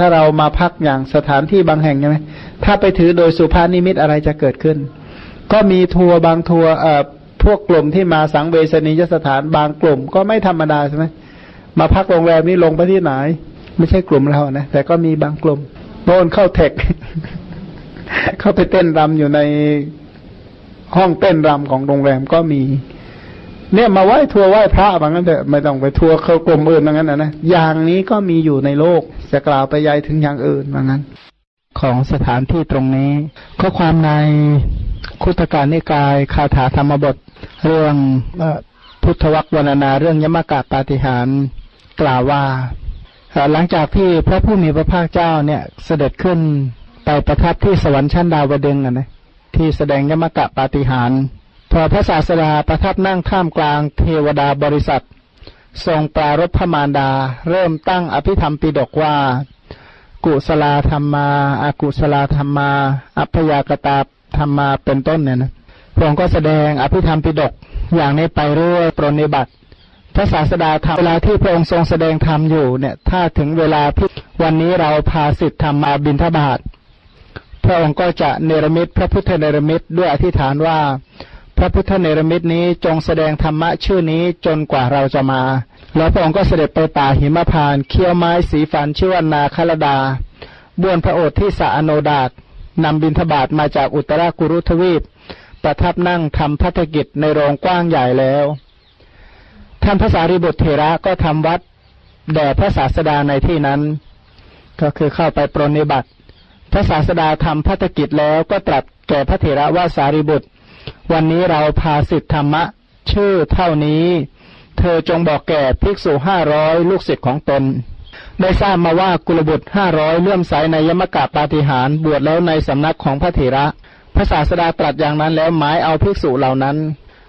ถ้าเรามาพักอย่างสถานที่บางแห่งใช่ไหมถ้าไปถือโดยสุภานิมิตอะไรจะเกิดขึ้น ก็มีทัวร์บางทัวร์เอ่อพวกกลุ่มที่มาสังเวชนียสถานบางกลุ่ม ก็ไม่ธรรมดาใช่ไหมมาพักโรงแรมนี้ลงไปที่ไหน ไม่ใช่กลุ่มเรานะแต่ก็มีบางกลุ่มโดนเข้าเทค เข้าไปเต้นรำอยู่ในห้องเต้นรำของโรงแรมก็มี เนี่ยมาไหว้ทัวไหว้พระบางนั้นเถอะไม่ต้องไปทัวเขากลุ่มอื่นบางนั้นนะนะอย่างนี้ก็มีอยู่ในโลกจะกล่าวไปยัยถึงอย่างอื่นบางนั้น ของสถานที่ตรงนี้ข้อความในคุตการนิกายคาถาธรรมบท เรื่องพุทธวักวรณนาเรื่องยมกะปาฏิหารกล่าวว่า หลังจากที่พระผู้มีพระภาคเจ้าเนี่ยเสด็จขึ้นไปประทับที่สวรรค์ชั้นดาวดึงอะนะที่แสดงยมกะปาฏิหาร พอพระศาสดาประทับนั่งท่ามกลางเทวดาบริษัท ทรงปรารภพมารดา เริ่มตั้งอภิธรรมปิดกว่า กุศลธรรมาอากุศลธรรมา อัพยากตาธรรมาเป็นต้นเนี่ยนะพระองค์ก็แสดงอภิธรรมปิดกอย่างนี้ไปเรื่อยปรนิบัติพระศาสดาทำเวลาที่พระองค์ทรงแสดงธรรมอยู่เนี่ยถ้าถึงเวลาพิวันนี้เราพาสิทธิธรรมมาบินทบาทพระองค์ก็จะเนรมิตพระพุทธเนรมิตด้วยอธิษฐานว่า ระพุทธเนรมิตนี้จงแสดงธรรมะชื่อนี้จนกว่าเราจะมา แล้วพระองค์ก็เสด็จไปป่าหิมพานเคี้ยวไม้สีฟันชื่อว่านาคลดาบวนพระโอษฐ์ที่สะอโนดาตนำบินทบาทมาจากอุตรากุรุทวีป ประทับนั่งทำพัฒกิจในโรงกว้างใหญ่แล้ว ท่านพระสารีบุตรเถระก็ทำวัดแด่พระศาสดาในที่นั้น ก็คือเข้าไปปรนิบัติ พระศาสดาทำพัฒกิจแล้วก็ตรัสแก่พระเถระว่าสารีบุตร วันนี้เราพาสิทธธรรมะ ชื่อเท่านี้ เธอจงบอกแก่ภิกษุห้าร้อยลูกศิษย์ของตน ได้ทราบมาว่ากุลบุตรห้าร้อยเลื่อมใสในยมกะปาฏิหารบวชแล้วในสำนักของพระเถระพระศาสดาตรัสอย่างนั้นแล้วหมายเอาภิกษุเหล่านั้น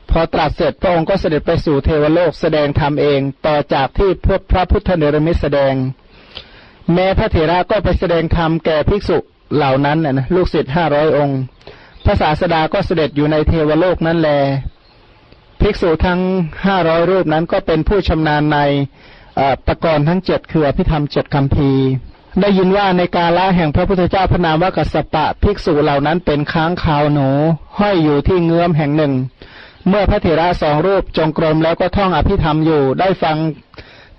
พอตรัสเสร็จพระองค์ก็เสด็จไปสู่เทวโลกแสดงธรรมเอง ต่อจากที่พวกพระพุทธเนรมิตแสดง แม้พระเถระก็ไปแสดงธรรมแก่ภิกษุเหล่านั้นนะลูกศิษย์ห้าร้อยองค์ พระศาสดาก็เสด็จอยู่ในเทวโลกนั้นแล ภิกษุทั้งห้าร้อยรูปนั้นก็เป็นผู้ชำนาญในปรกรณ์ทั้งเจ็ดคืออภิธรรมเจ็ดคำพีได้ยินว่าในกาละแห่งพระพุทธเจ้าพระนามว่ากัสปะ ภิกษุเหล่านั้นเป็นค้างคาวหนู ห้อยอยู่ที่เงื้อมแห่งหนึ่ง เมื่อพระเถระสองรูปจงกรมแล้วก็ท่องอภิธรรมอยู่ได้ฟัง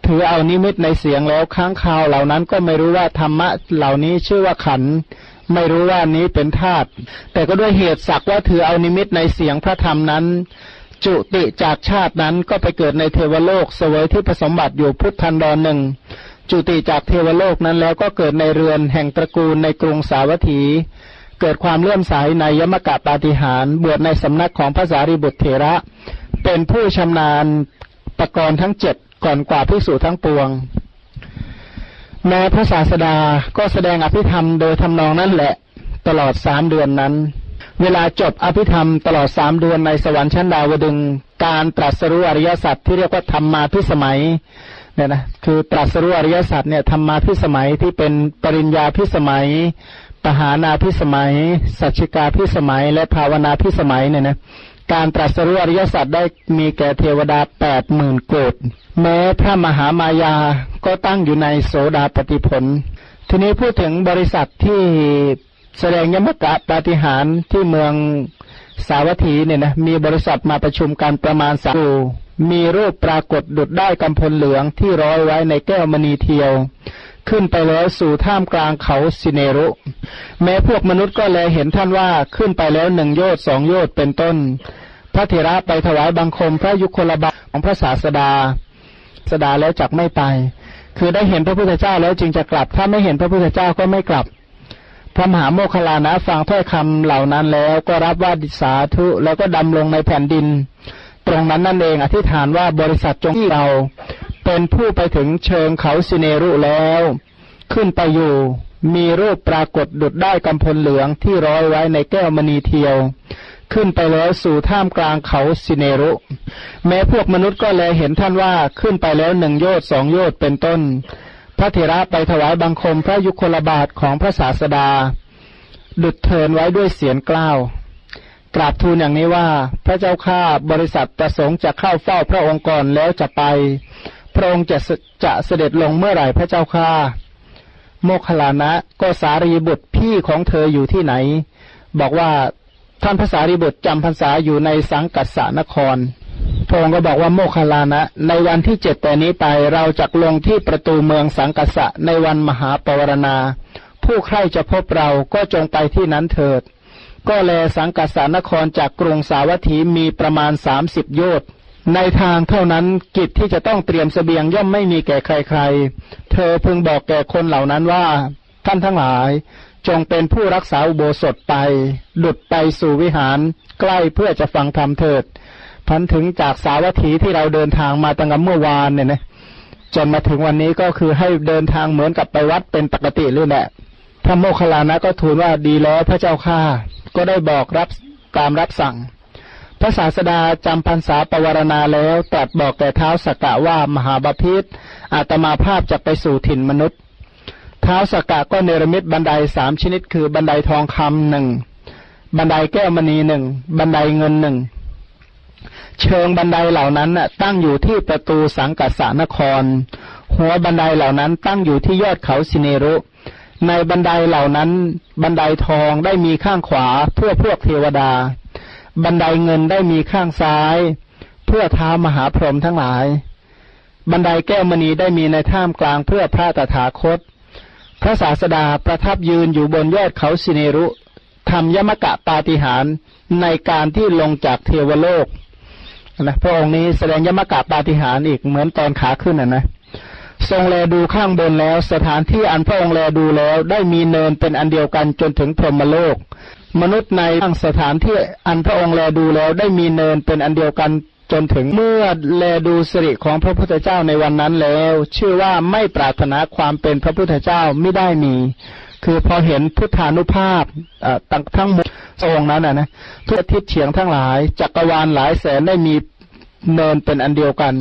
ถือเอานิมิตในเสียงแล้วค้างคาวเหล่านั้นก็ไม่รู้ว่าธรรมะเหล่านี้ชื่อว่าขัน ไม่รู้ว่านี้เป็นธาตุแต่ก็ด้วยเหตุสักว่าถือเอานิมิตในเสียงพระธรรมนั้น จุติจากชาตินั้นก็ไปเกิดในเทวโลกเสวยที่ผสมบัติอยู่พุทธันดรหนึ่งจุติจากเทวโลกนั้นแล้วก็เกิดในเรือนแห่งตระกูลในกรุงสาวัตถี เกิดความเลื่อมใสในยมกะปาฏิหารบวชในสำนักของพระสารีบุตรเถระ เป็นผู้ชำนาญปรกรณ์ทั้งเจ็ดก่อนกว่าพิสูจทั้งปวง แม้พระศาสดาก็แสดงอภิธรรมโดยทำนองนั้นแหละ ตลอดสามเดือนนั้น เวลาจบอภิธรรมตลอดสามเดือนในสวรรค์ชั้นดาวดึงการตรัสรู้อริยสัจที่เรียกว่าธรรมมาพิสมัยเนี่ยนะคือตรัสรู้อริยสัจเนี่ยธรรมาพิสมัยที่เป็นปริญญาพิสมัย ปหานาพิสมัย สัจจิกาพิสมัย และภาวนาพิสมัยเนี่ยนะ การตรัสรู้อริยสัจได้มีแก่เทวดาแปดหมื่นโกดแม้พระมหามายาก็ตั้งอยู่ในโสดาปฏิผล ทีนี้พูดถึงบริษัทที่แสดงยมกะปาฏิหารที่เมืองสาวัตถีเนี่ยนะมีบริษัทมาประชุมกันประมาณสามมีรูปปรากฏดุดได้กำพลเหลืองที่ร้อยไว้ในแก้วมณีเทียว ขึ้นไปแล้วสู่ท่ามกลางเขาสิเนรุ แม้พวกมนุษย์ก็แลเห็นท่านว่าขึ้นไปแล้วหนึ่งโยชสองโยชเป็นต้น พระเถระไปถวายบังคมพระยุคลบาของพระศาสดาสดาแล้วจักไม่ไป คือได้เห็นพระพุทธเจ้าแล้วจึงจะกลับ ถ้าไม่เห็นพระพุทธเจ้าก็ไม่กลับ พระมหาโมคคลานะฟังถ้อยคำเหล่านั้นแล้วก็รับว่าดิสาธุแล้วก็ดำลงในแผ่นดิน ตรงนั้นนั่นเองอธิษฐานว่าบริษัทจงที่เรา เป็นผู้ไปถึงเชิงเขาสิเนรุแล้ว ขึ้นไปอยู่ มีรูปปรากฏดุดได้กำพลเหลืองที่ร้อยไว้ในแก้วมณีเทียว ขึ้นไปแล้วสู่ท่ามกลางเขาสิเนรุ แม้พวกมนุษย์ก็แลเห็นท่านว่าขึ้นไปแล้วหนึ่งโยช์สองโยช์เป็นต้น พระเถระไปถวายบังคมพระยุคลบาทของพระศาสดา ดุดเทินไว้ด้วยเสียงกล้าวกราบทูลอย่างนี้ว่า พระเจ้าข้าบริษัทประสงค์จะเข้าเฝ้าพระองค์ก่อนแล้วจะไป พระองค์จะจะเสด็จลงเมื่อไหร่พระเจ้าข้าโมคลานะก็สารีบุตรพี่ของเธออยู่ที่ไหน บอกว่าท่านภาษารีบุตรจำพรรษาอยู่ในสังกัสสนครพระองค์ก็บอกว่าโมคลานะ ในวันที่เจ็ดแต่นี้ไปเราจะลงที่ประตูเมืองสังกัสสะในวันมหาปวารณา ผู้ใครจะพบเราก็จงไปที่นั้นเถิด ก็แลสังกัสสานครจากกรุงสาวัตถีมีประมาณสามสิบโยชน์ ในทางเท่านั้นกิจที่จะต้องเตรียมสเสบียงย่อมไม่มีแก่ใครๆ เธอพึงบอกแก่คนเหล่านั้นว่า ท่านทั้งหลาย จงเป็นผู้รักษาอุโบสถไปดุดไปสู่วิหาร ใกล้เพื่อจะฟังธรรมเถิด พันถึงจากสาวัตถีที่เราเดินทางมาตั้งแต่เมื่อวานเนี่ยนะจนมาถึงวันนี้ก็คือให้เดินทางเหมือนกับไปวัดเป็นปกติเลยแหละพระโมคคัลลานะก็ทูลว่าดีแล้วพระเจ้าข้าก็ได้บอกรับตามรับสั่ง ระศาสดาจำพรรษาปวารณาแล้วตรัสบอกแก่เท้าสกกะว่ามหาบาพิษอาตมาภาพจะไปสู่ถิ่นมนุษย์ เท้าสกกะก็เนรมิตบันไดสามชนิดคือบันไดทองคำหนึ่งบันไดแก้วมณีหนึ่งบันไดเงินหนึ่งเชิงบันไดเหล่านั้นตั้งอยู่ที่ประตูสังกัสสานคร หัวบันไดเหล่านั้นตั้งอยู่ที่ยอดเขาสิเนรุ ในบันไดเหล่านั้น บันไดทองได้มีข้างขวาเพื่อพวกเทวดา บันไดเงินได้มีข้างซ้าย เพื่อเท้ามหาพรหมทั้งหลาย บันไดแก้วมณีได้มีในท่ามกลางเพื่อพระตถาคต พระศาสดาประทับยืนอยู่บนยอดเขาสิเนรุทำยมกะปาฏิหารในการที่ลงจากเทวโลกนะพระองค์นี้แสดงยมกะปาฏิหารอีกเหมือนตอนขาขึ้นนะนะทรงแลดูข้างบนแล้ว สถานที่อันพระองค์แลดูแล้ว ได้มีเนินเป็นอันเดียวกันจนถึงพรหมโลก มนุษย์ในทั้งสถานที่อันพระองค์แลดูแล้วได้มีเนินเป็นอันเดียวกันจนถึงเมื่อแลดูสิริของพระพุทธเจ้าในวันนั้นแล้ว ชื่อว่าไม่ปรารถนาความเป็นพระพุทธเจ้าไม่ได้มี คือพอเห็นพุทธานุภาพตั้งทั้งหมดองค์นั้นนะนะทุกทิศเฉียงทั้งหลาย จักรวาลหลายแสนได้มีเนินเป็นอันเดียวกัน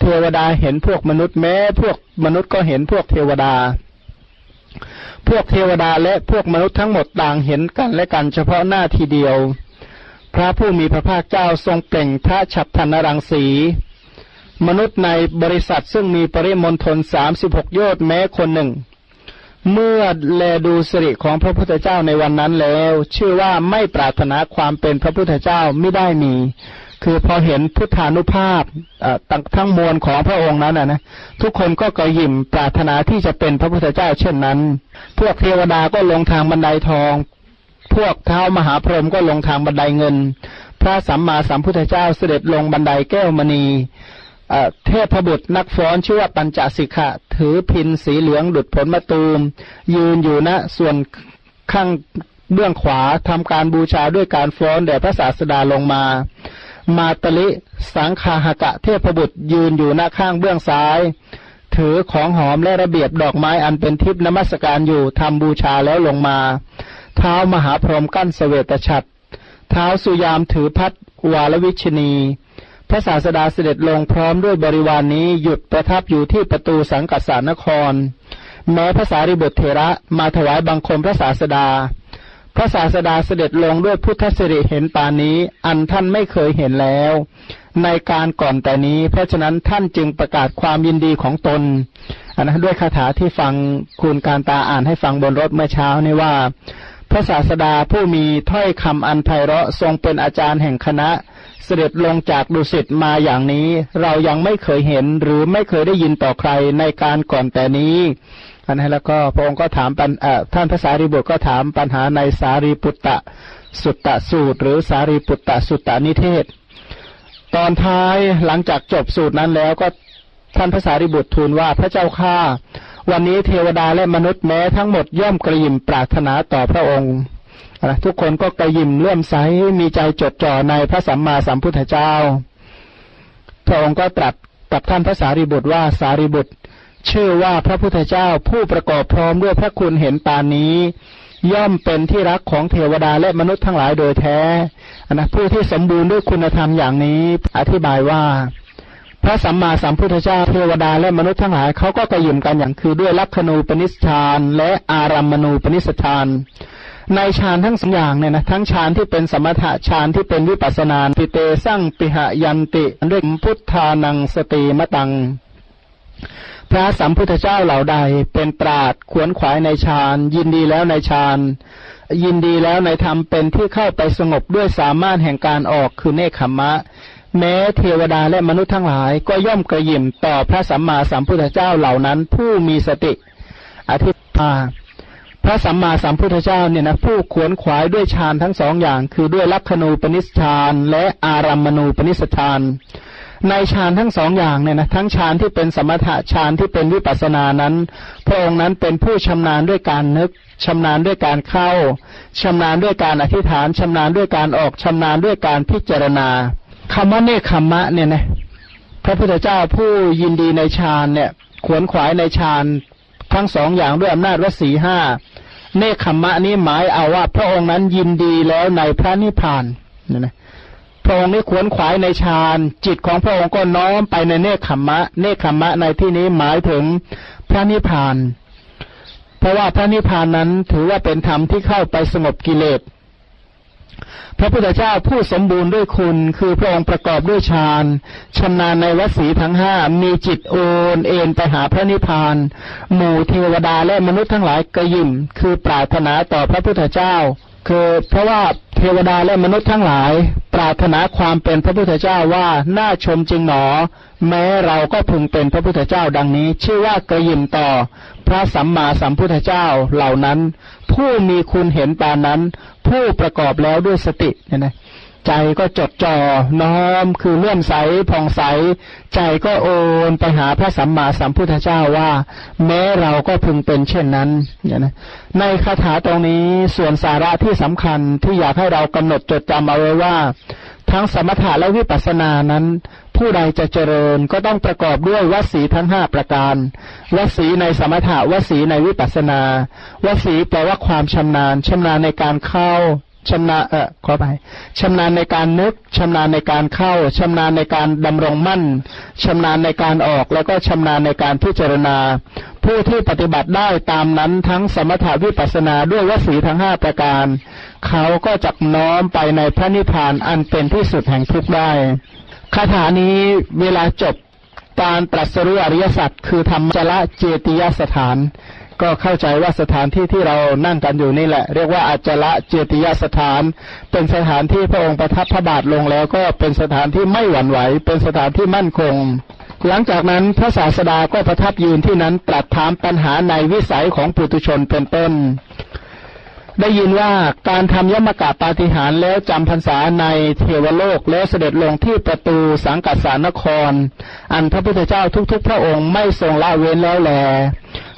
เทวดาเห็นพวกมนุษย์แม้ พวกมนุษย์ก็เห็นพวกเทวดา พวกเทวดาและพวกมนุษย์ทั้งหมดต่างเห็นกันและกันเฉพาะหน้าทีเดียว พระผู้มีพระภาคเจ้าทรงเปล่งพระฉับพันรังสี มนุษย์ในบริษัทซึ่งมีปริมณฑลสามสิบหกโยชน์แม้คนหนึ่ง เมื่อแลดูสิริของพระพุทธเจ้าในวันนั้นแล้ว ชื่อว่าไม่ปรารถนาความเป็นพระพุทธเจ้าไม่ได้มี คือพอเห็นพุทธานุภาพตั้งทั้งมวลของพระองค์นั้นนะทุกคนก็กระยิมปรารถนาที่จะเป็นพระพุทธเจ้าเช่นนั้น พวกเทวดาก็ลงทางบันไดทอง พวกเท้ามหาพรหมก็ลงทางบันไดเงิน พระสัมมาสัมพุทธเจ้าเสด็จลงบันไดแก้วมณีเทพบุตรนักฟ้อนชื่อว่าปัญจสิกะถือพินสีเหลืองดุดผลมะตูม ยืนอยู่ณนะส่วนข้างเบื้องขวาทำการบูชาด้วยการฟ้อนแด่พระศาสดาลงมา มาตลิสังคาหกะเทพบุตรยืนอยู่หน้าข้างเบื้องซ้าย ถือของหอมและระเบียบดอกไม้อันเป็นทิพนมัสการอยู่ทำบูชาแล้วลงมา เท้ามหาพรหมกั้นสเสวตฉัตรเท้าสุยามถือพัดวาลวิชนี พระศาสดาเสด็จลงพร้อมด้วยบริวารนนี้หยุดประทับอยู่ที่ประตูสังกัสสานคร แม้พระสารีบุตรเถระมาถวายบังคมพระศาสดา พระศาสดาเสด็จลงด้วยพุทธสิริเห็นปานนี้ อันท่านไม่เคยเห็นแล้ว ในการก่อนแต่นี้ เพราะฉะนั้นท่านจึงประกาศความยินดีของตนอันนะด้วยคาถาที่ฟังคุณการตาอ่านให้ฟังบนรถเมื่อเช้านี่ว่า พระศาสดาผู้มีถ้อยคำอันไพเราะทรงเป็นอาจารย์แห่งคณะ เสด็จลงจากดุสิตมาอย่างนี้ เรายังไม่เคยเห็นหรือไม่เคยได้ยินต่อใครในการก่อนแต่นี้อันนี้แล้วก็พระองค์ก็ถามปัญท่านภาษารีบุตรก็ถามปัญหาในสารีปุตตะสุตตะสูตร หรือสารีปุตตะสุตตานิเทศ ตอนท้ายหลังจากจบสูตรนั้นแล้วก็ท่านภาษารีบุตรทูลว่าพระเจ้าข้าวันนี้เทวดาและมนุษย์แม้ทั้งหมดย่อมกระยิมปรารถนาต่อพระองค์ ทุกคนก็กระยิมเลื่อมใสมีใจจดจ่อในพระสัมมาสัมพุทธเจ้า พระองค์ก็ตรัสกับท่านภาษารีบุตรว่าสารีบุตร ชื่อว่าพระพุทธเจ้าผู้ประกอบพร้อมด้วยพระคุณเห็นปานนี้ ย่อมเป็นที่รักของเทวดาและมนุษย์ทั้งหลายโดยแท้นะผู้ที่สมบูรณ์ด้วยคุณธรรมอย่างนี้ อธิบายว่า พระสัมมาสัมพุทธเจ้าเทวดาและมนุษย์ทั้งหลายเขาก็กระยิมกันอย่างคือด้วยลักขณูปนิสฌานและอารัมมณูปนิสฌาน ในฌานทั้งสองอย่างเนี่ยนะทั้งฌานที่เป็นสมถะฌานที่เป็นวิปัสนาปิเตสั่งปิหยันติด้วยพุทธานังสติมตัง พระสัมพุทธเจ้าเหล่าใดเป็นปราดขวนขวายในฌานยินดีแล้วในฌานยินดีแล้วในธรรมเป็นที่เข้าไปสงบด้วยสามารถแห่งการออกคือเนคขมะ แม้เทวดาและมนุษย์ทั้งหลายก็ย่อมกระยิมต่อพระสัมมาสัมพุทธเจ้าเหล่านั้นผู้มีสติอธิภา พระสัมมาสัมพุทธเจ้าเนี่ยนะผู้ขวนขวายด้วยฌานทั้งสองอย่าง คือด้วยลักขณูปนิสฌานและอารัมมณูปนิสฌานในฌานทั้งสองอย่างเนี่ยนะทั้งฌานที่เป็นสมถะฌานที่เป็นวิปัสสนานั้น พระองค์นั้นเป็นผู้ชำนาญด้วยการนึกชำนาญด้วยการเข้าชำนาญด้วยการอธิษฐานชำนาญด้วยการออกชำนาญด้วยการพิจารณาคำว่าเนคขมมะเนี่ยนะพระพุทธเจ้าผู้ยินดีในฌานเนี่ย ขวนขวายในฌานทั้งสองอย่างด้วยอำนาจวสีห้า เนคขมะนี้หมายเอาว่า พระองค์นั้นยินดีแล้วในพระนิพพานนะนะพระองค์นี้ขวนขวายในฌานจิตของพระองค์ก็น้อมไปในเนคขมมะ เนคขมมะในที่นี้หมายถึงพระนิพพาน เพราะว่าพระนิพพานนั้นถือว่าเป็นธรรมที่เข้าไปสงบกิเลส พระพุทธเจ้าผู้สมบูรณ์ด้วยคุณ คือพระองค์ประกอบด้วยฌานชำนาญในวสีทั้งห้ามีจิตโอนเอ็นไปหาพระนิพพาน หมู่เทวดาและมนุษย์ทั้งหลายกระยิมคือปรารถนาต่อพระพุทธเจ้า คือเพราะว่าเทวดาและมนุษย์ทั้งหลาย ปรารถนาความเป็นพระพุทธเจ้าว่าน่าชมจริงหนอ แม้เราก็พึงเป็นพระพุทธเจ้าดังนี้ ชื่อว่ากระยิมต่อพระสัมมาสัมพุทธเจ้าเหล่านั้น ผู้มีคุณเห็นปานนั้น ผู้ประกอบแล้วด้วยสติเนี่ยนะใจก็จดจ่อน้อมคือเลื่อมใสผ่องใส ใจก็โอนไปหาพระสัมมาสัมพุทธเจ้าว่า แม้เราก็พึงเป็นเช่นนั้นเนี่ยนะในคาถาตรงนี้ส่วนสาระที่สำคัญที่อยากให้เรากำหนดจดจำเอาไว้ว่า ทั้งสมถะและวิปัสสนานั้น ผู้ใดจะเจริญก็ต้องประกอบด้วยวสีทั้งห้าประการวสีในสมถะวสีในวิปัสสนาวสีแปลว่าความชำนาญชำนาญในการเข้า ชำนาญเออขอไปชำนาญในการนึกชำนาญในการเข้าชำนาญในการดำรงมั่นชำนาญในการออกแล้วก็ชำนาญในการพิจารณา ผู้ที่ปฏิบัติได้ตามนั้นทั้งสมถาวิปัสนาด้วยวสีทั้งห้าประการ เขาก็จะน้อมไปในพระนิพพานอันเป็นที่สุดแห่งทุกได้คาถานี้เวลาจบการตรัสรู้อริยสัจคือธรรมจละเจติยสถาน ก็เข้าใจว่าสถานที่ที่เรานั่งกันอยู่นี่แหละ เรียกว่าอาจละเจติยสถาน เป็นสถานที่พระองค์ประทับพระบาทลงแล้ว ก็เป็นสถานที่ไม่หวั่นไหว เป็นสถานที่มั่นคง หลังจากนั้นพระศาสดาก็ประทับยืนที่นั้นตรัสถามปัญหาในวิสัยของปุถุชนเป็นต้น ได้ยินว่าการทำยมกะปาฏิหารแล้วจำพรรษาในเทวโลกแล้วเสด็จลงที่ประตูสังกัดสานคร อันพระพุทธเจ้าทุกๆ พระองค์ไม่ทรงละเว้นแล้วแล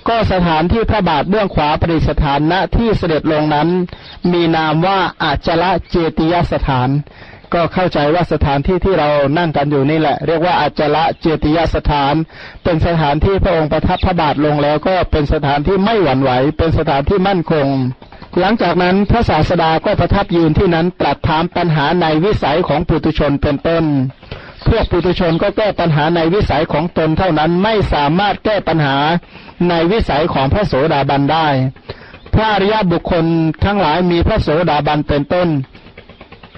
ก็สถานที่พระบาทเบื้องขวาปริสถานณที่เสด็จลงนั้น มีนามว่าอาจละเจติยสถาน ก็เข้าใจว่าสถานที่ที่เรานั่งกันอยู่นี่แหละ เรียกว่าอาจละเจติยสถาน เป็นสถานที่พระองค์ประทับพระบาทลงแล้วก็เป็นสถานที่ไม่หวั่นไหว เป็นสถานที่มั่นคง หลังจากนั้นพระศาสดาก็ประทับยืนที่นั้นตรัสถามปัญหาในวิสัยของปุถุชนเป็นต้นพวกปุถุชนก็แก้ปัญหาในวิสัยของตนเท่านั้นไม่สามารถแก้ปัญหา ในวิสัยของพระโสดาบันได้ พระอริยบุคคลทั้งหลายมีพระโสดาบันเป็นต้น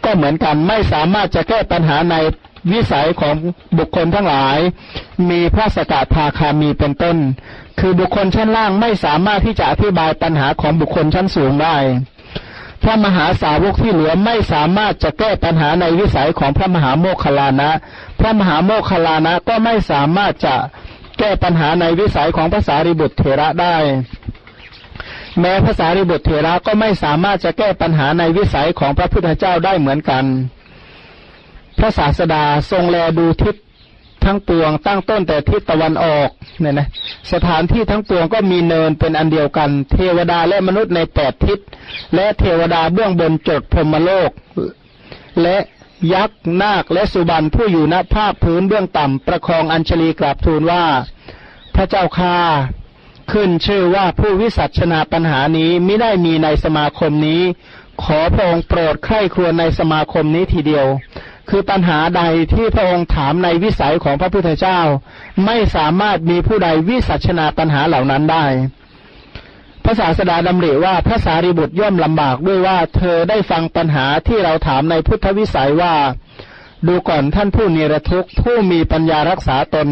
ก็เหมือนกันไม่สามารถจะแก้ปัญหาในวิสัยของบุคคลทั้งหลาย มีพระสกทาคามีเป็นต้น คือบุคคลชั้นล่างไม่สามารถที่จะอธิบายปัญหาของบุคคลชั้นสูงได้ พระมหาสาวกที่เหลือไม่สามารถจะแก้ปัญหาในวิสัยของพระมหาโมคคลานะ พระมหาโมคคลานะก็ไม่สามารถจะ แก้ปัญหาในวิสัยของภาษาริบุตรเถระได้ แม้ภาษาริบุตรเถระก็ไม่สามารถจะแก้ปัญหาในวิสัยของพระพุทธเจ้าได้เหมือนกัน พระศาสดาทรงแลดูทิศทั้งปวงตั้งต้นแต่ทิศตะวันออกเนี่ยนะสถานที่ทั้งปวงก็มีเนินเป็นอันเดียวกัน เทวดาและมนุษย์ในแปดทิศ และเทวดาเบื้องบนจดพรมโลก และ ยักษ์นาคและสุบันผู้อยู่ณภาพพื้นเบื้องต่ำ ประคองอัญชลีกราบทูลว่า พระเจ้าค่าขึ้นชื่อว่าผู้วิสัชนาปัญหานี้ไม่ได้มีในสมาคมนี้ ขอพระองค์โปรดใคร่ครวญในสมาคมนี้ทีเดียว คือปัญหาใดที่พระองค์ถามในวิสัยของพระพุทธเจ้า ไม่สามารถมีผู้ใดวิสัชนาปัญหาเหล่านั้นได้ พระศาสดาดำริว่าพระสารีบุตรย่อมลำบากด้วยว่าเธอได้ฟังปัญหาที่เราถามในพุทธวิสัยว่า ดูก่อนท่านผู้เนรทุกข์ผู้มีปัญญารักษาตน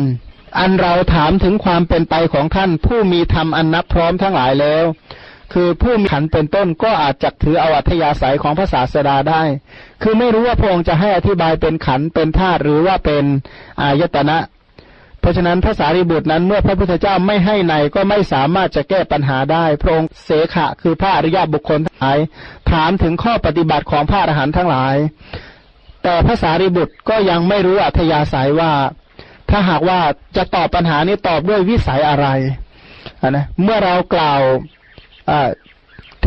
อันเราถามถึงความเป็นไปของท่านผู้มีธรรมอันนับพร้อมทั้งหลายแล้ว คือผู้มีขันเป็นต้นก็อาจจะถือเอาอัธยาศัยของพระศาสดาได้ คือไม่รู้ว่าพระองค์จะให้อธิบายเป็นขันเป็นธาตุหรือว่าเป็นอายตนะ ราะฉะนั้นพระสารีบุตรนั้นเมื่อพระพุทธเจ้าไม่ให้ในก็ไม่สามารถจะแก้ปัญหาได้ พระองค์เสขะคือพระอริยบุคคลทั้งหลาย ถามถึงข้อปฏิบัติของพระอรหันต์ทั้งหลาย แต่พระสารีบุตรก็ยังไม่รู้อัธยาศัยว่า ถ้าหากว่าจะตอบปัญหานี้ตอบด้วยวิสัยอะไรนะเมื่อเรากล่าว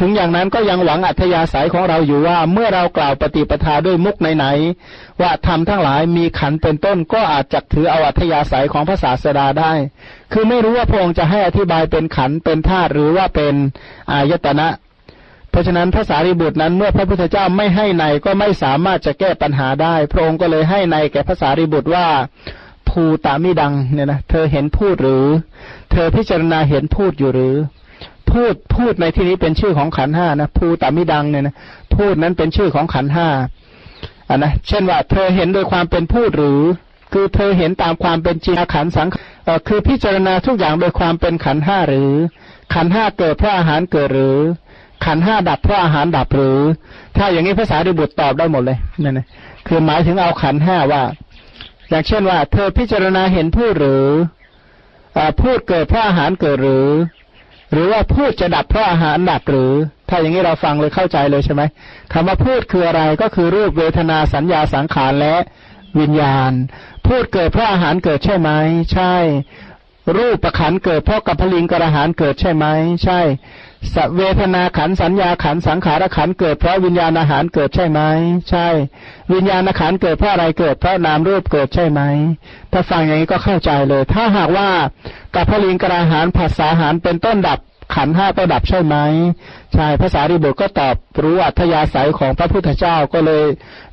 ถึงอย่างนั้นก็ยังหวังอัธยาศัยของเราอยู่ว่า เมื่อเรากล่าวปฏิปทาด้วยมุกไหนๆว่าธรรมทั้งหลายมีขันเป็นต้นก็อาจจะถือเอาอัธยาศัยของภาษาสดาได้ คือไม่รู้ว่าพระองค์จะให้อธิบายเป็นขันเป็นธาตุหรือว่าเป็นอายตนะ เพราะฉะนั้นภาษาริบุตรนั้นเมื่อพระพุทธเจ้าไม่ให้ในก็ไม่สามารถจะแก้ปัญหาได้ พระองค์ก็เลยให้ในแก่ภาษาริบุตรว่าภูตามิดังเนี่ยนะเธอเห็นพูดหรือ เธอพิจารณาเห็นพูดอยู่หรือ พูดพูดในที่นี้เป็นชื่อของขันห้านะภูตามิดังเนี่ยนะพูดนั้นเป็นชื่อของขันห้าอ่านะเช่นว่า เธอเห็นโดยความเป็นพูดหรือ คือเธอเห็นตามความเป็นจริงขันสังเอ่อคือพิจารณาทุกอย่างโดยความเป็นขันห้าหรือ ขันห้าเกิดเพราะอาหารเกิดหรือ ขันห้าดับเพราะอาหารดับหรือ ถ้าอย่างนี้ภาษาดิบุตรตอบได้หมดเลยนั่นนะคือหมายถึงเอาขันห้าว่าอย่างเช่นว่า เธอพิจารณาเห็นพูดหรืออพูดเกิดเพราะอาหารเกิดหรือ หรือว่าพูดจะดับเพราะอาหารดับหรือ ถ้าอย่างนี้เราฟังเลยเข้าใจเลยใช่ไหมคำว่าพูดคืออะไรก็คือรูปเวทนาสัญญาสังขารและวิญญาณ พูดเกิดเพราะอาหารเกิดใช่ไหมใช่ รูปประขันเกิดเพราะกับพลิงกระหารเกิดใช่ไหมใช่ สเวทนาขันสัญญาขันสังขารขันเกิดเพราะวิญญาณอาหารเกิดใช่ไหมใช่ วิญญาณขันเกิดเพราะอะไรเกิดเพราะนามรูปเกิดใช่ไหมถ้าฟังอย่างนี้ก็เข้าใจเลย ถ้าหากว่ากับพลิงกระหารผัสสาหารเป็นต้นดับขันห้าก็ดับใช่ไหมใช่ภาษาริบุตรก็ตอบรู้อัธยาศัยของพระพุทธเจ้าก็เลย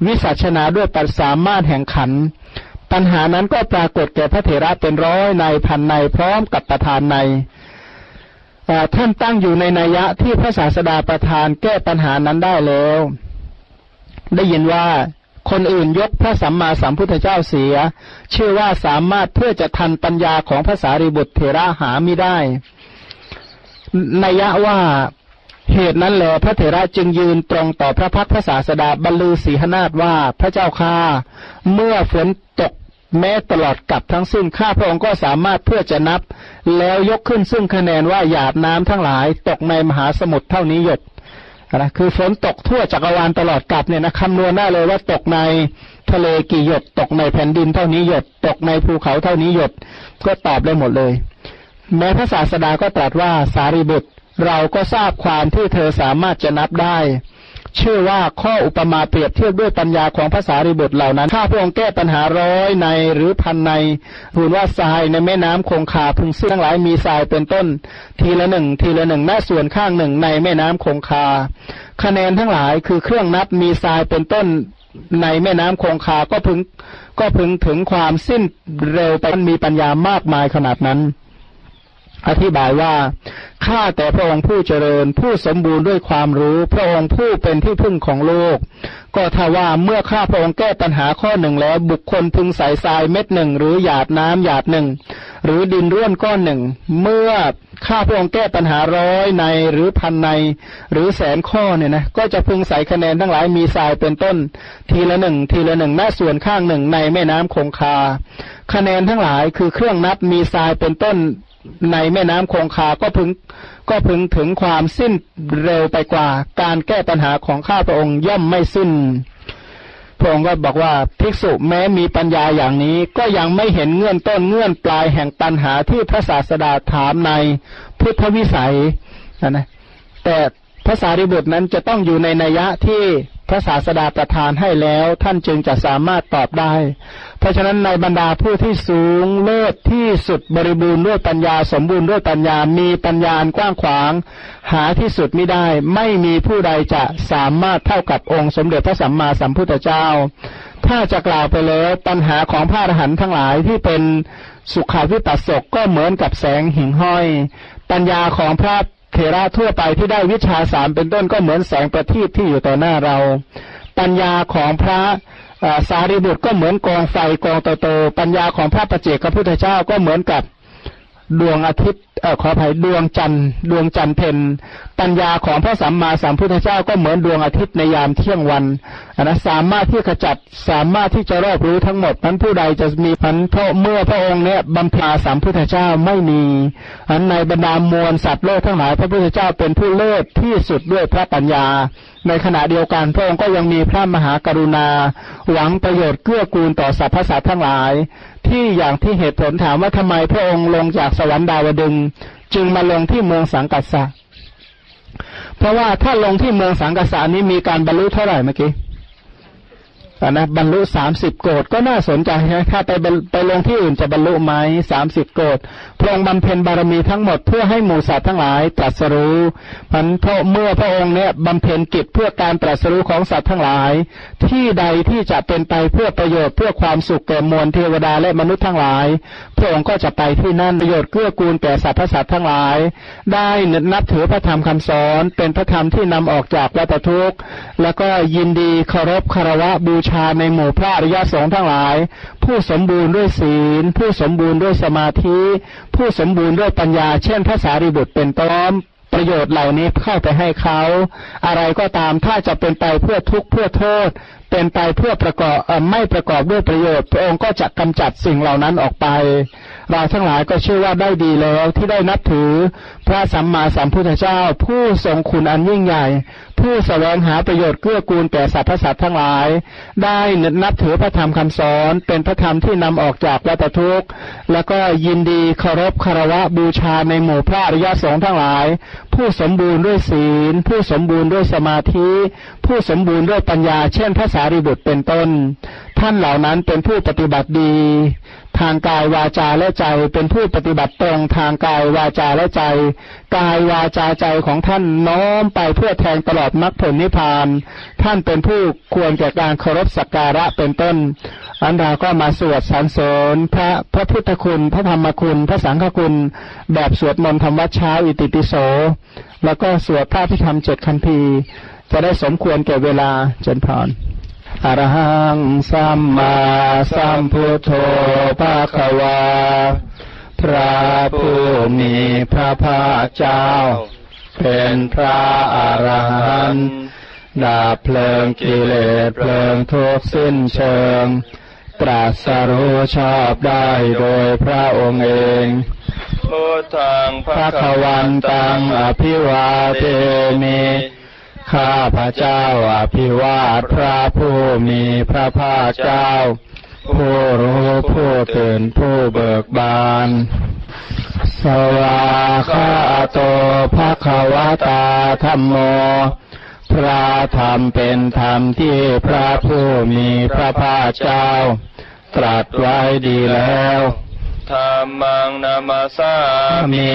วิสัชนาด้วยปัสสามารถแห่งขันปัญหานั้นก็ปรากฏแก่พระเถระเป็นร้อยในพันในพร้อมกับประธานใน ท่านตั้งอยู่ในนัยยะที่พระศาสดาประทานแก้ปัญหานั้นได้แล้ว ได้ยินว่าคนอื่นยกพระสัมมาสัมพุทธเจ้าเสีย เชื่อว่าสามารถเพื่อจะทันปัญญาของพระสารีบุตรเถระหาไม่ได้นัยยะว่าเหตุนั้นแหละพระเถระจึงยืนตรงต่อพระพักพระศาสดาบรรลือศีหนาฏว่าพระเจ้าค่าเมื่อฝนตก แม้ตลอดกับทั้งสิ้นข้าพระองค์ก็สามารถเพื่อจะนับ แล้วยกขึ้นซึ่งคะแนนว่าหยาดน้ำทั้งหลาย ตกในมหาสมุทรเท่านี้หยดนะคือฝนตกทั่วจักรวาลตลอดกับเนี่ยนะคำนวณได้เลยว่าตกในทะเลกี่หยด ตกในแผ่นดินเท่านี้หยด ตกในภูเขาเท่านี้หยด ก็ตอบได้หมดเลย แม้พระศาสดาก็ตรัสว่าสารีบุตร เราก็ทราบความที่เธอสามารถจะนับได้ ชื่อว่าข้ออุปมาเปรียบเทียบด้วยปัญญาของภาษาริบุตรเหล่านั้น ถ้าพระองค์แก้ปัญหาร้อยในหรือพันในหูนว่าทรายในแม่น้ำคงคาพึงซึ่งทั้งหลายมีทรายเป็นต้น ทีละหนึ่งทีละหนึ่งหน้ส่วนข้างหนึ่งในแม่น้ำคงคา คะแนนทั้งหลายคือเครื่องนับมีทรายเป็นต้นในแม่น้ำคงคาก็พึงก็พึงถึงความสิ้นเร็วไปมีปัญญามากมายขนาดนั้น อธิบายว่า ข้าแต่พระองค์ผู้เจริญ ผู้สมบูรณ์ด้วยความรู้ พระองค์ผู้เป็นที่พึ่งของโลก ก็ถ้าว่าเมื่อข้าพระองค์แก้ปัญหาข้อหนึ่งแล้ว บุคคลพึงใส่ทรายเม็ดหนึ่ง หรือหยาดน้ำหยาดหนึ่ง หรือดินร่วนก้อนหนึ่ง เมื่อข้าพระองค์แก้ปัญหาร้อยในหรือพันใน หรือแสนข้อเนี่ยนะ ก็จะพึงใส่คะแนนทั้งหลายมีทรายเป็นต้น ทีละหนึ่งทีละหนึ่งหน้าส่วนข้างหนึ่งในแม่น้ำคงคา คะแนนทั้งหลายคือเครื่องนับมีทรายเป็นต้น ในแม่น้ำคงคาก็พึงก็พึงถึงความสิ้นเร็วไปกว่า การแก้ปัญหาของข้าพระองค์ย่อมไม่สิ้น พระองค์ก็บอกว่าภิกษุแม้มีปัญญาอย่างนี้ ก็ยังไม่เห็นเงื่อนต้นเงื่อนปลายแห่งปัญหาที่พระศาสดาถามในพุทธวิสัยนะนะแต่ภาษาริบุตรนั้นจะต้องอยู่ในนัยยะที่ พระศาสดาประทานให้แล้วท่านจึงจะสามารถตอบได้ เพราะฉะนั้นในบรรดาผู้ที่สูงเลิศที่สุดบริบูรณ์ด้วยปัญญาสมบูรณ์ด้วยปัญญา มีปัญญากว้างขวาง หาที่สุดไม่ได้ ไม่มีผู้ใดจะสามารถเท่ากับองค์สมเด็จพระสัมมาสัมพุทธเจ้า ถ้าจะกล่าวไปแล้วปัญหาของพระอรหันต์ทั้งหลายที่เป็นสุขาวิปัสสกก็เหมือนกับแสงหิ่งห้อย ปัญญาของพระ เทระทั่วไปที่ได้วิชาสามเป็นต้นก็เหมือนแสงประทีปที่อยู่ต่อหน้าเรา ปัญญาของพระสารีบุตรก็เหมือนกองไฟกองโตๆปัญญาของพระประเจกพระพุทธเจ้าก็เหมือนกับ ดวงอาทิตย์เออขออภัยดวงจันทร์ดวงจันทร์เพนปัญญาของพระสัมมาสัมพุทธเจ้าก็เหมือนดวงอาทิตย์ในยามเที่ยงวันนนะสามารถที่ขจัดสามารถที่จะรอบรู้ทั้งหมดนั้นผู้ใดจะมีพันเพราะเมื่อพระองค์เนี่ยบำเพ็ญสัมพุทธเจ้าไม่มีอันในบรรดามวลสัตว์โลกทั้งหลายพระพุทธเจ้าเป็นผู้เลิศที่สุดด้วยพระปัญญา ในขณะเดียวกัน พระองค์ก็ยังมีพระมหากรุณา หวังประโยชน์เกื้อกูลต่อสรรพสัตว์ทั้งหลาย ที่อย่างที่เหตุผลถามว่าทำไมพระองค์ลงจากสวรรค์ดาวดึง จึงมาลงที่เมืองสังกัสสะเพราะว่าถ้าลงที่เมืองสังกัสสานี้มีการบรรลุเท่าไหร่เมื่อกี้ นะบรรลุสามสิบโกดก็น่าสนใจนะถ้าไปไปลงที่อื่นจะบรรลุไหมสามสิบโกดพระองค์บำเพ็ญบารมีทั้งหมดเพื่อให้หมู่สัตว์ทั้งหลายตรัสรู้พันเพราะเมื่อพระองค์เนี่ยบำเพ็ญกิจเพื่อการตรัสรู้ของสัตว์ทั้งหลาย ที่ใดที่จะเป็นไปเพื่อประโยชน์เพื่อความสุขแก่มวลเทวดาและมนุษย์ทั้งหลาย พระองค์ก็จะไปที่นั่นประโยชน์เกื้อกูลแก่สรรพสัตว์ทั้งหลาย ได้นับถือพระธรรมคำสอน เป็นพระธรรมที่นำออกจากวัฏทุกข์ แล้วก็ยินดีเคารพคารวะบูชาในหมู่พระอริยสงฆ์ทั้งหลาย ผู้สมบูรณ์ด้วยศีล ผู้สมบูรณ์ด้วยสมาธิ ผู้สมบูรณ์ด้วยปัญญา เช่นพระสารีบุตรเป็นต้นประโยชน์เหล่านี้เข้าไปให้เขา อะไรก็ตามถ้าจะเป็นไปเพื่อทุกข์เพื่อโทษ เป็นไปเพื่อประกอบไม่ประกอบด้วยประโยชน์ พระองค์ก็จะกำจัดสิ่งเหล่านั้นออกไป เราทั้งหลายก็เชื่อว่าได้ดีแล้วที่ได้นับถือพระสัมมาสัมพุทธเจ้า ผู้ทรงคุณอันยิ่งใหญ่ ผู้แสวงหาประโยชน์เกื้อกูลแก่สรรพสัตว์ทั้งหลาย ได้นับถือพระธรรมคำสอน เป็นพระธรรมที่นำออกจากวัฏทุกข์ แล้วก็ยินดีเคารพคารวะบูชาในหมู่พระอริยสงฆ์ทั้งหลาย ผู้สมบูรณ์ด้วยศีล ผู้สมบูรณ์ด้วยสมาธิ ผู้สมบูรณ์ด้วยปัญญา เช่นพระสารีบุตรเป็นต้น ท่านเหล่านั้นเป็นผู้ปฏิบัติดี ทางกายวาจาและใจ เป็นผู้ปฏิบัติตรงทางกายวาจาและใจ กายวาจาใจของท่านน้อมไปเพื่อแทงตลอดมรรคผลนิพพาน ท่านเป็นผู้ควรแก่การเคารพสักการะเป็นต้น อันเราก็มาสวดสรรเสริญพระพระพุทธคุณ พระธรรมคุณ พระสังฆคุณ แบบสวดมนต์ธรรมวัดเช้าอิติปิโส แล้วก็สวดพระพิธรรมเจ็ดคัมภีร์จะได้สมควรแก่เวลาเจนพร อรหังสัมมาสัมพุทโธภาควา พระผู้มีพระภาคเจ้า เป็นพระอรหันต์ดาบเพลิงกิเลสเพลิงทุกสิ้นเชิง ตรัสรู้ชอบได้โดยพระองค์เองพุทธังพระควันตังอภิวาเทมิ ข้าพระเจ้าอภิวาทพระผู้มีพระภาคเจ้า ผู้รู้ผู้ตื่นผู้เบิกบาน สวาคาโตภะคะวตาธรรมโม พระธรรมเป็นธรรมที่พระผู้มีพระภาคเจ้า ตรัสไว้ดีแล้วธรรมังนามาสามี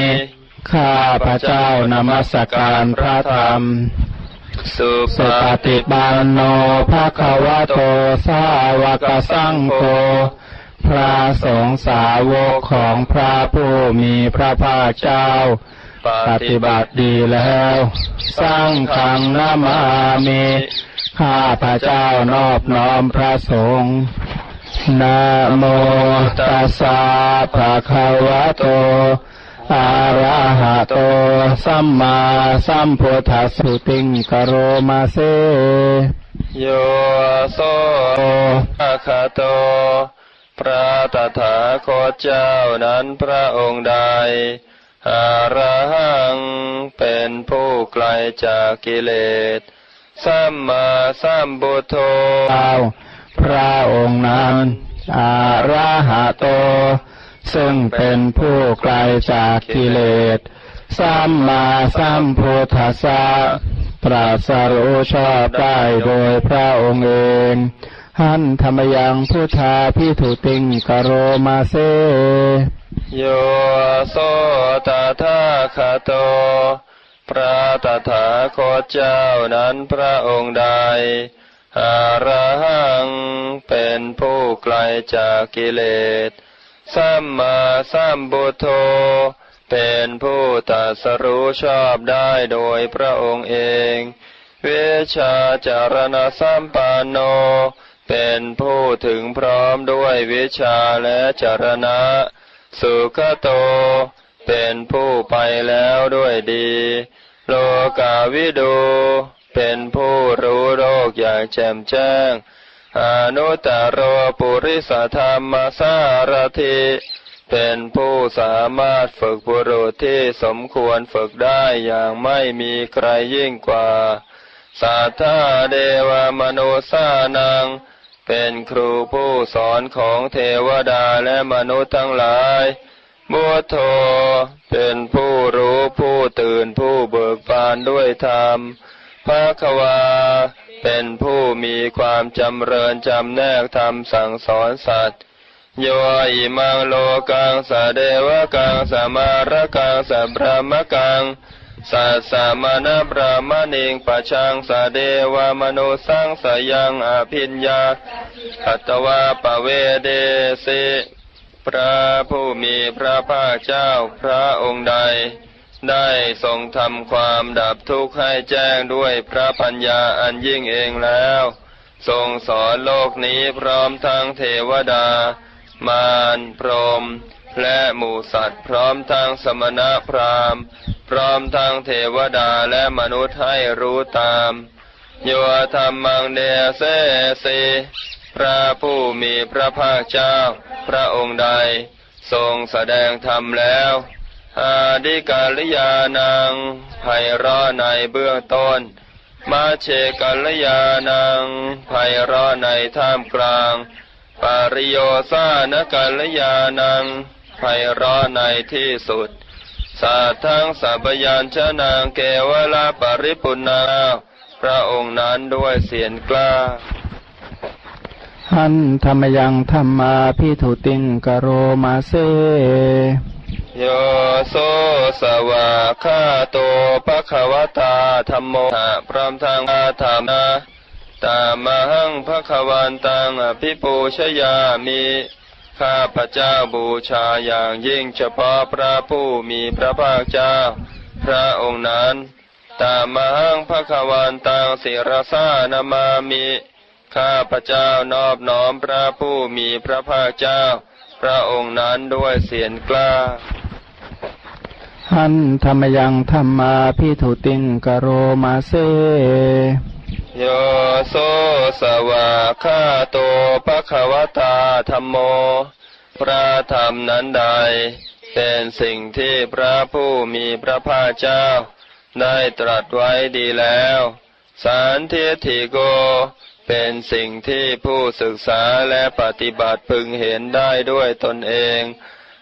ข้าพระเจ้านมัสการพระธรรม สุปฏิปันโนภะคะวะโตสาวกสังโฆพระสงฆ์สาวกของพระผู้มีพระภาคเจ้า ปฏิบัติดีแล้ว สร้างขังนามามิข้าพระเจ้านอบน้อมพระสงฆ์นะโมตัสสะภะคะวะโต อะระหะโต สัมมาสัมพุทธัสสุติงกโรมาเซโยโสอะคะโต พระตถาคตเจ้านั้นพระองค์ใดอาระหังเป็นผู้ไกลจากกิเลส สัมมาสัมบุโธพระองค์นั้นอาระหะโต ซึ่งเป็นผู้ไกลจากกิเลส สัมมาสัมพุทธัสสะตรัสรู้ชอบได้โดยพระองค์เองหันธรรมยังพุทธาพิถุติงกโรมาเซโยโสตถาคโต พระตถาคตเจ้านั้นพระองค์ใดอารหังเป็นผู้ไกลจากกิเลส สัมมาสัมบุโธ เป็นผู้ตัสรู้ชอบได้โดยพระองค์เอง เวชาจารณสัมปันโน เป็นผู้ถึงพร้อมด้วยวิชาและจารณะ สุขโต เป็นผู้ไปแล้วด้วยดี โลกาวิดู เป็นผู้รู้โลกอย่างแจ่มแจ้ง อนุตตรปุริสธรรมสารถิเป็นผู้สามารถฝึกบุรุษที่สมควรฝึกได้อย่างไม่มีใครยิ่งกว่าสัทธาเดวมนุสานัง เป็นครูผู้สอนของเทวดาและมนุษย์ทั้งหลายบุโธเป็นผู้รู้ผู้ตื่นผู้เบิกบานด้วยธรรม ภาควา เป็นผู้มีความจำเริญจำแนกธรรมสั่งสอนสัตว์โยอิมังโลกังสเดวกังสมารกังสัพรมกังสัสสมณพระมณิงปัชังสเดวมนุสังสยังอภิญญาอัตวาปเวเดสิพระผู้มีพระภาคเจ้าพระองค์ใด ได้ทรงทำความดับทุกข์ให้แจ้งด้วยพระปัญญาอันยิ่งเองแล้ว ทรงสอนโลกนี้พร้อมทั้งเทวดา มารพรหมและหมูสัตว์พร้อมทั้งสมณะพราหมณ์ พร้อมทั้งเทวดาและมนุษย์ให้รู้ตามโยธรรมังเดเสสีพระผู้มีพระภาคเจ้า พระองค์ใด ทรงแสดงธรรมแล้ว อาดิกาลยานังไพเราะในเบื้องต้น มาเชกัลยานังไพเราะในท่ามกลาง ปาริโยสานกัลยานังไพเราะในที่สุด สาทั้งสัพยานชนางเกวลาปริปุณาพระองค์นั้นด้วยเสียงกล้าหันธรรมยังธรรมาพิถุติงกโรมาเซ โยโซสวาคาโตภะคะวตาธรรมโมหะพร้อมทางอาธรรมนะตามหังพระขวันตังอภิปูชยามิข้าพระเจ้าบูชาอย่างยิ่งเฉพาะพระผู้มีพระภาคเจ้า พระองค์นั้น ตามหังพระขวันตังศิรสานามามิข้าพระเจ้านอบน้อมพระผู้มีพระภาคเจ้า พระองค์นั้นด้วยเสียงกล้า หันธรรมยังธรรมาพิถุติงกโรมาเซโยโซสวาคาโตภะคะวตาธรรมโม พระธรรมนั้นใด เป็นสิ่งที่พระผู้มีพระภาคเจ้า ได้ตรัสไว้ดีแล้ว สารเทติโก เป็นสิ่งที่ผู้ศึกษาและปฏิบัติพึงเห็นได้ด้วยตนเอง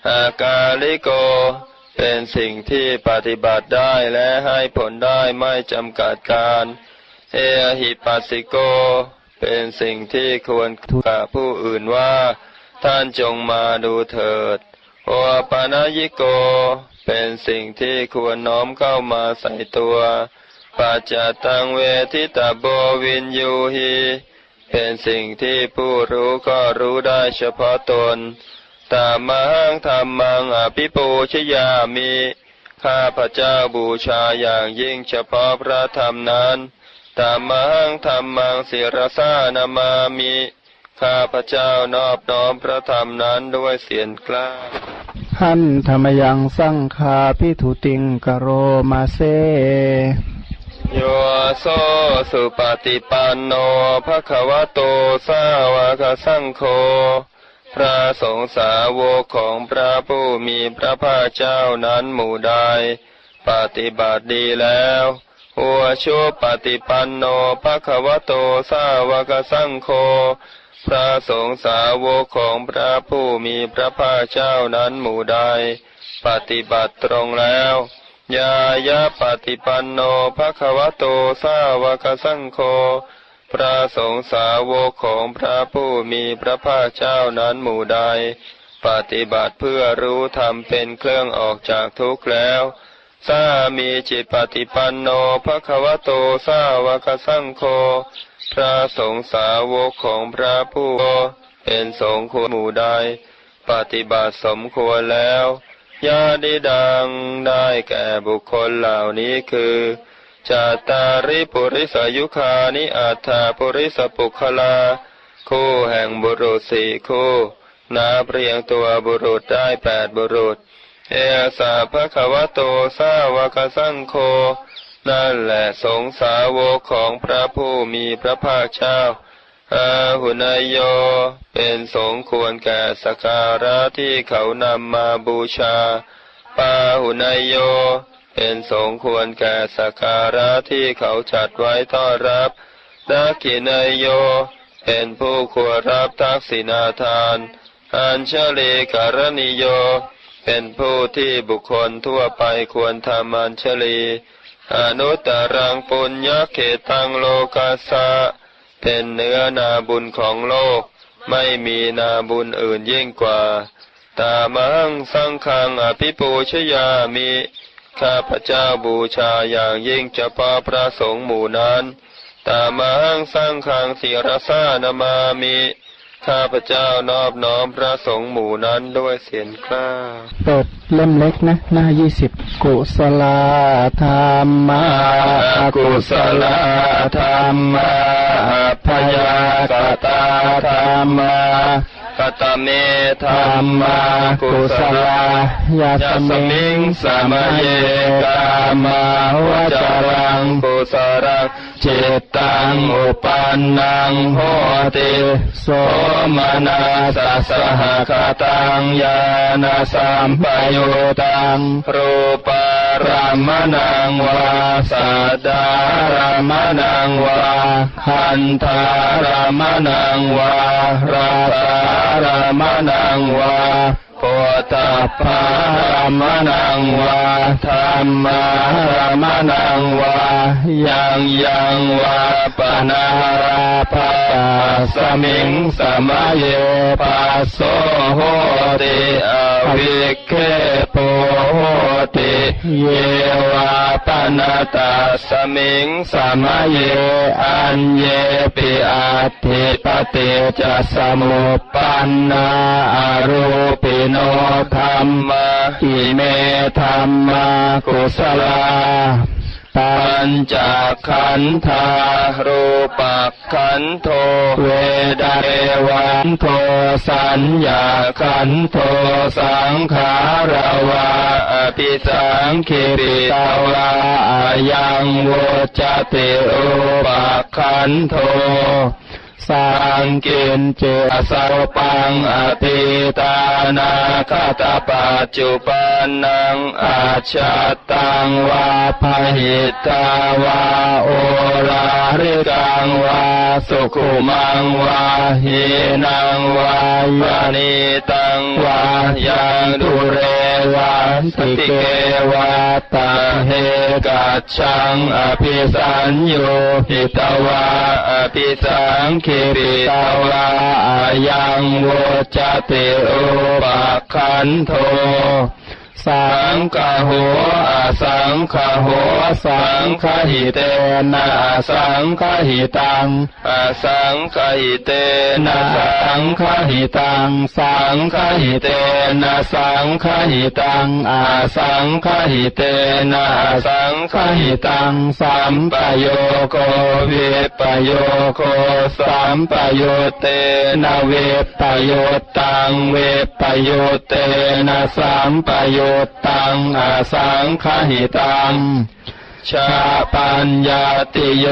อากาลิโก เป็นสิ่งที่ปฏิบัติได้และให้ผลได้ไม่จำกัดการ เอหิปัสสิโก เป็นสิ่งที่ควรกับผู้อื่นว่า ท่านจงมาดูเถิด โอปานายิโก เป็นสิ่งที่ควรน้อมเข้ามาใส่ตัวปัจจตังเวทิตาโบวินยูฮีเป็นสิ่งที่ผู้รู้ก็รู้ได้เฉพาะตน ตามังธรรมังอภิปูชยามีข้าพระเจ้าบูชาอย่างยิ่งเฉพาะพระธรรมนั้นธรรมังธรรมังศิรสานามามิข้าพระเจ้านอบน้อมพระธรรมนั้นด้วยเสียงกล้าหันธรรมยังสังคาพิถุติงกโรมาเซโยโซสุปฏิปันโนภะคะวะโตสาวกสังโฆ พระสงฆ์สาวกของพระผู้มีพระภาคเจ้านั้นหมู่ใด ปฏิบัติดีแล้ว หัวชุปฏิปันโนภะคะวะโตสาวกสังโฆ พระสงฆ์สาวกของพระผู้มีพระภาคเจ้านั้นหมู่ใด ปฏิบัติตรงแล้วยายาปฏิปันโนภะคะวะโตสาวกสังโฆ พระสงฆ์สาวกของพระผู้มีพระภาคเจ้านั้นหมู่ใด ปฏิบัติเพื่อรู้ธรรมเป็นเครื่องออกจากทุกข์แล้วสามีจิตปฏิปันโนภะคะวะโตสาวกสังโฆพระสงฆ์สาวกของพระผู้เป็นสงฆ์ควรหมู่ใด ปฏิบัติสมควรแล้วญาดิดังได้แก่บุคคลเหล่านี้คือ จาตาริปุริสายุคานิอัฏาปุริสปุคลา โคแห่งบุรุษสี่โค นาเพียงตัวบุรุษได้แปดบุรุษ เอสาพระควโตสาวกสังโฆนั่นแหละสงสาวกของพระผู้มีพระภาคเจ้าอาหุนายโย เป็นสงควรแก่สการะที่เขานำมาบูชา ปาหุนายโย เป็นสงควรแก่สการะที่เขาจัดไว้ต้อนรับนากินายโย เป็นผู้ควรรับทักษิณาทาน อัญเชลีการณิโย เป็นผู้ที่บุคคลทั่วไปควรทำอัญเชลีอนุตตรังปุญญเขตังโลกาสะ เป็นเนื้อนาบุญของโลก ไม่มีนาบุญอื่นยิ่งกว่า ตามังสังขังอภิปูชยามิ ข้าพเจ้าบูชาอย่างยิ่งเฉพาะพระสงฆ์หมู่นั้นตามังสังขังศิรสานามามิข้าพเจ้านอบน้อมพระสงฆ์หมู่นั้นด้วยเสียงกล้า เปิดเล่มเล็กนะ หน้ายี่สิบกุศลธรรมะกุศลธรรมะพยากตาธรรมะ กตเมธรรมะกุศลยายัสมิงงสมเยกามาวจารังกุสรังจิตตังอุปันนังโหติโสมนาสสหคตังยานาสัมปยุตังรูปา รมนังวาสัดารมนังวาหันธารมนังวาราสารมนังวาโพธพารมนังวาธรรมารมนังวายังยังวาปนาราปาสมิงสมัยปัสโสโหติอวิเคโปโห เยวาปนาตาสมิงสมัยอันเยปิอาทิปติจะสมุปปันนาอารูปิโนธรรมะอิเมธรรมะกุสลา ปัญจขันธารูปขันโทเวดาเวันโทสัญญาขันโทสังขารวาอภิสังคิริตวาอายังโวจติอุปขันโท สังกินเจสารปังอติตานาคตาปัจจุปันนังอาชาตังวาพหิตาวาโอราริกังวาสุขุมังวาหินังวายานิตังวายังดุเรวันติเกวัตาเหกัจฉังอภิสัญโยหิตวะอภิสังคิริตวาอายังโวจติอุปคันโท สังฆโหอาสังฆโหสังฆหิเตนะสังฆหิตังอาสังฆหิเตนะสังฆหิตัง สังฆหิเตนะสังฆหิตังอาสังฆหิเตนะสังฆหิตังสัมปโยโควิปโยโคสัมปโยเตนะเวปโยตังเวปโยเตนะสัมปโยตังอาสังขหิตังชาปัญญาติโย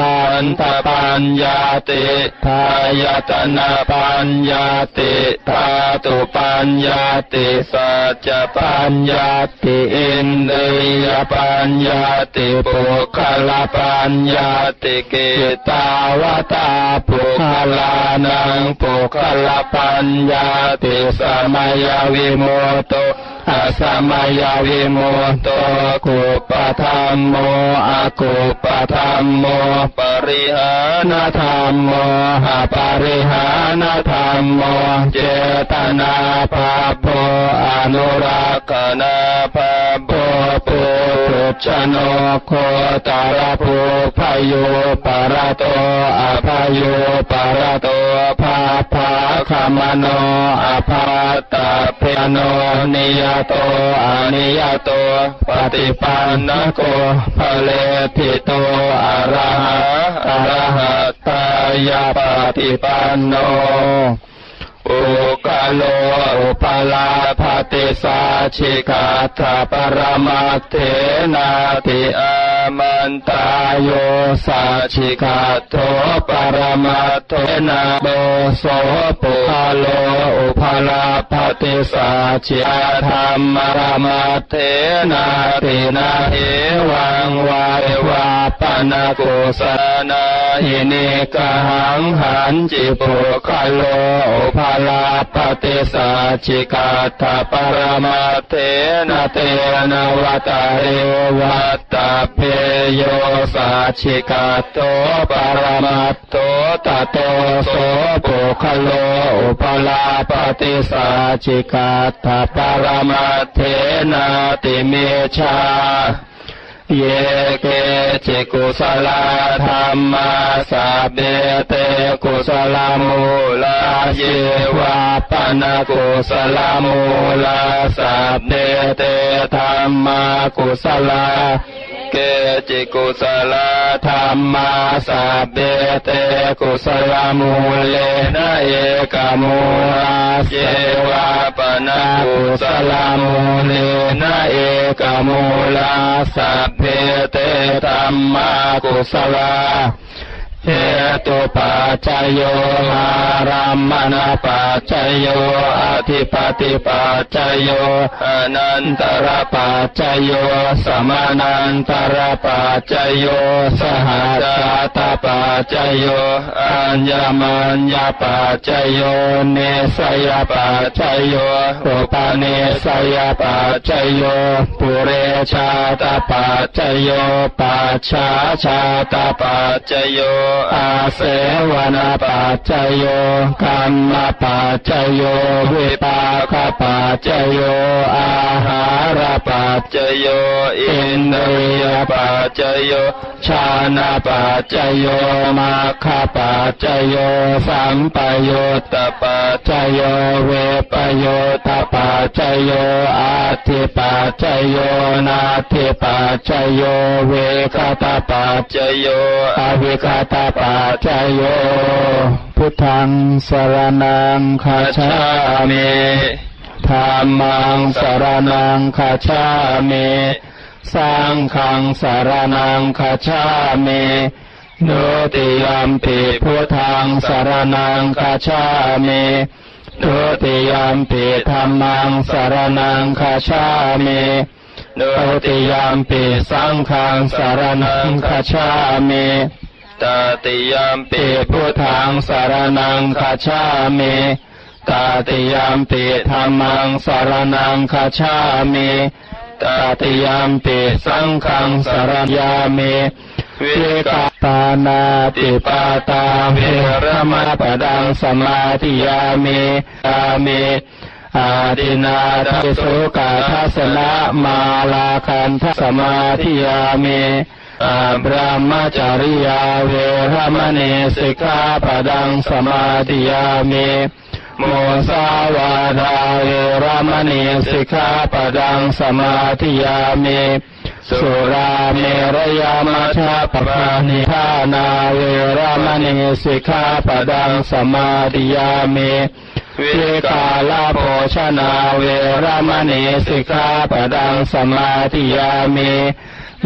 หันตปัญญาติทายตนะปัญญาติธาตุปัญญาติสัจจปัญญาติอินทรียปัญญาติปุคลปัญญาติกิตาวตาปุคลานังปุคลปัญญาติสมัยวิโมตอา สมายาวิโมโตกุปธรรมโมอากุป ธรรมโมปริหานธรรมโมหาปริหานธรรมโมเจตนาภาโพอนุรักษนาภาโพปุถุชโนโคตารภูพายุปารโตอภายุปารโตภาภาคามโนอภาตาเพโนนิยโตอนิยโตปฏิปันนโกภเลทิโตอะระหะอะระหะตายาปฏิปันโน อุกาโลอุปลาภติสาชิกาตาปรมาเทนาติอามันตายโยสาชิกาโตปรมาเทนาโบโสปุคาโลอุปลาภติสาชิกาธรรมรมาเทนาตินาเอวังวายวาปนาโกสนา หิเนกหังหันจิปุคาโลอุปลาปฏิสัจิกาตาปรมาเทนะเตนะวัตเรวัตตาเพโยสัจิกาโตปรมาโตตโตโสปุคโลอุปลาปฏิสัจิกาตาปรมาเทนะติเมชา เยเกจิกุสลาธรรมาสัพเดเตกุสลามูลาเยวาปนากุสลามูลาสัพเดเตธรรมากุสลา จิกุสลาธรรมาสัพเพเตกุสลามูเลนะเอกมูลาเจวาปนะกุสลามูเลนะเอกมูลาสัพเพเตธรรมากุสลา เหตุปัจจโยอารัมมณปัจจโยอธิปติปัจจโยอนันตรปัจจโยสมานันตรปัจจโยสหัสตปัจจโยอัญญมัญญปัจจโยเนสยปัจจโยอุปเนสยปัจจโยปุเรชาตปัจจโยปัจฉาชาตปัจจโยอาเสวนปัจจโยกรรมปัจจโยวิปากปัจจโยอาหารปัจจโยอินทรียปัจจโยชานาปัจจโยมาคปัจจโยสัมปโยตปัจจโยเวปโยตปัจจโยอาทิปัจจโยนาทิปัจจโยเวคตปัจจโยอวิคตาปัจจโย พุทธังสรนังคาชามิธรรมังสรนังคาชามิสังฆังสารนังคาชามิโนติยัมปิพุทธังสารนังคาชามิโนติยัมปิธรรมังสารนังคาชามิโนติยัมปิสังฆังสารนังคาชามิ ตติยัมปิพุทธังสารนังคาชามิตติยัมปิธรรมังสารนังคาชามิตติยัมปิสังฆังสารยามิวิกาตานาติปาตาเวรมะปดังสมาธิยามิอามิอาดินาทิสุกาทัสนะมาลาคันทสมาธิยามิ อาบรามจาริยาเวรมณีสิกขาปดังสมาธิยามิโมสาวาดาเวรมณีสิกขาปดังสมาธิยามิสุราเมรยามัชาปปานิธานาเวรมณีสิกขาปดังสมาธิยามิวิกาลาโภชนาเวรมณีสิกขาปดังสมาธิยามิ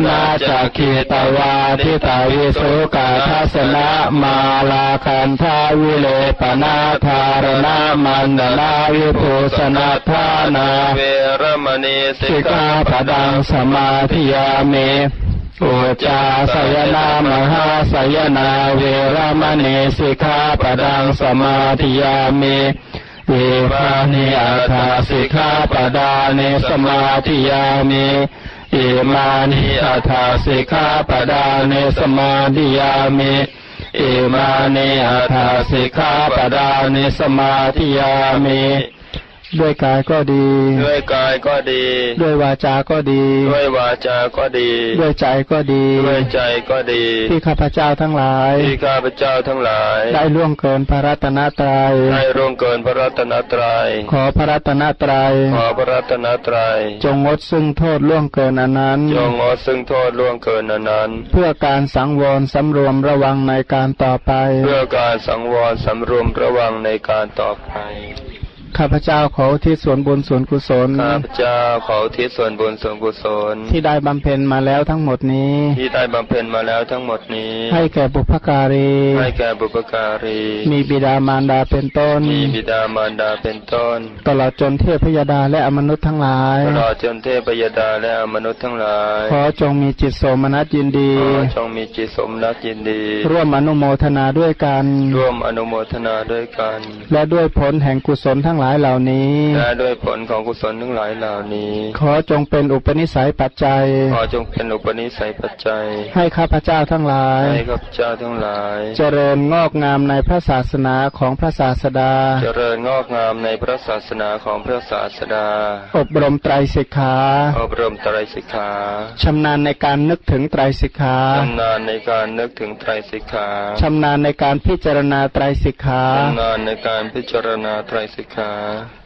นาจักขีตวาทิตาวิสุกาทัสนะมาลาคันทาวิเลปนาธารณามันนาวิภูสนาธานาเวรมณีสิกขาปดังสมาธิยามิอุจาสยนามหาสยนาเวรมณีสิกขาปดังสมาธิยามิเวปานิอัฏฐสิกขาปดาเนสมาธิยามิ อิมานิอัฏฐสิกขาปดาเนสมาธิยามิอิมานิอัฏฐสิกขาปดาเนสมาธิยามิ ด้วยกายก็ดี ด้วยกายก็ดี ด้วยวาจาก็ดี ด้วยวาจาก็ดี ด้วยใจก็ดี ด้วยใจก็ดี ที่ข้าพเจ้าทั้งหลาย ที่ข้าพเจ้าทั้งหลาย ได้ล่วงเกินพระรัตนตรัย ได้ร่วงเกินพระรัตนตรัย ขอพระรัตนตรัย ขอพระรัตนตรัย จงงดซึ่งโทษล่วงเกินอันนั้น จงงดซึ่งโทษล่วงเกินอันนั้น เพื่อการสังวรสำรวมระวังในการต่อไป เพื่อการสังวรสำรวมระวังในการต่อไป ข้าพเจ้าขออุที่ส่วนบุญส่วนกุศล ข้าพเจ้าขออุทิศส่วนบุญส่วนกุศล ที่ได้บำเพ็ญมาแล้วทั้งหมดนี้ ที่ได้บำเพ็ญมาแล้วทั้งหมดนี้ ให้แก่บุพการี ให้แก่บุพการี มีบิดามารดาเป็นต้น มีบิดามารดาเป็นต้น ตลอดจนเทพยดาและอมนุษย์ทั้งหลาย ตลอดจนเทพยดาและมนุษย์ทั้งหลาย ขอจงมีจิตโสมนัสยินดี ขอจงมีจิตสมนักยินดี ร่วมอนุโมทนาด้วยกัน ร่วมอนุโมทนาด้วยกัน และด้วยผลแห่งกุศลทั้งหลายเหล่านี้และด้วยผลของกุศลทั้งหลายเหล่านี้ ขอจงเป็นอุปนิสัยปัจจัย ขอจงเป็นอุปนิสัยปัจจัย ให้ข้าพเจ้าทั้งหลายให้ข้าพเจ้าทั้งหลาย เจริญงอกงามในพระศาสนาของพระศาสดา เจริญงอกงามในพระศาสนาของพระศาสดา อบรมไตรสิกขาอบรมไตรสิกขาชำนาญในการนึกถึงไตรสิกขาชำนาญในการนึกถึงไตรสิกขาชำนาญในการพิจารณาไตรสิกขาชำนาญในการพิจารณาไตรสิกขา嗯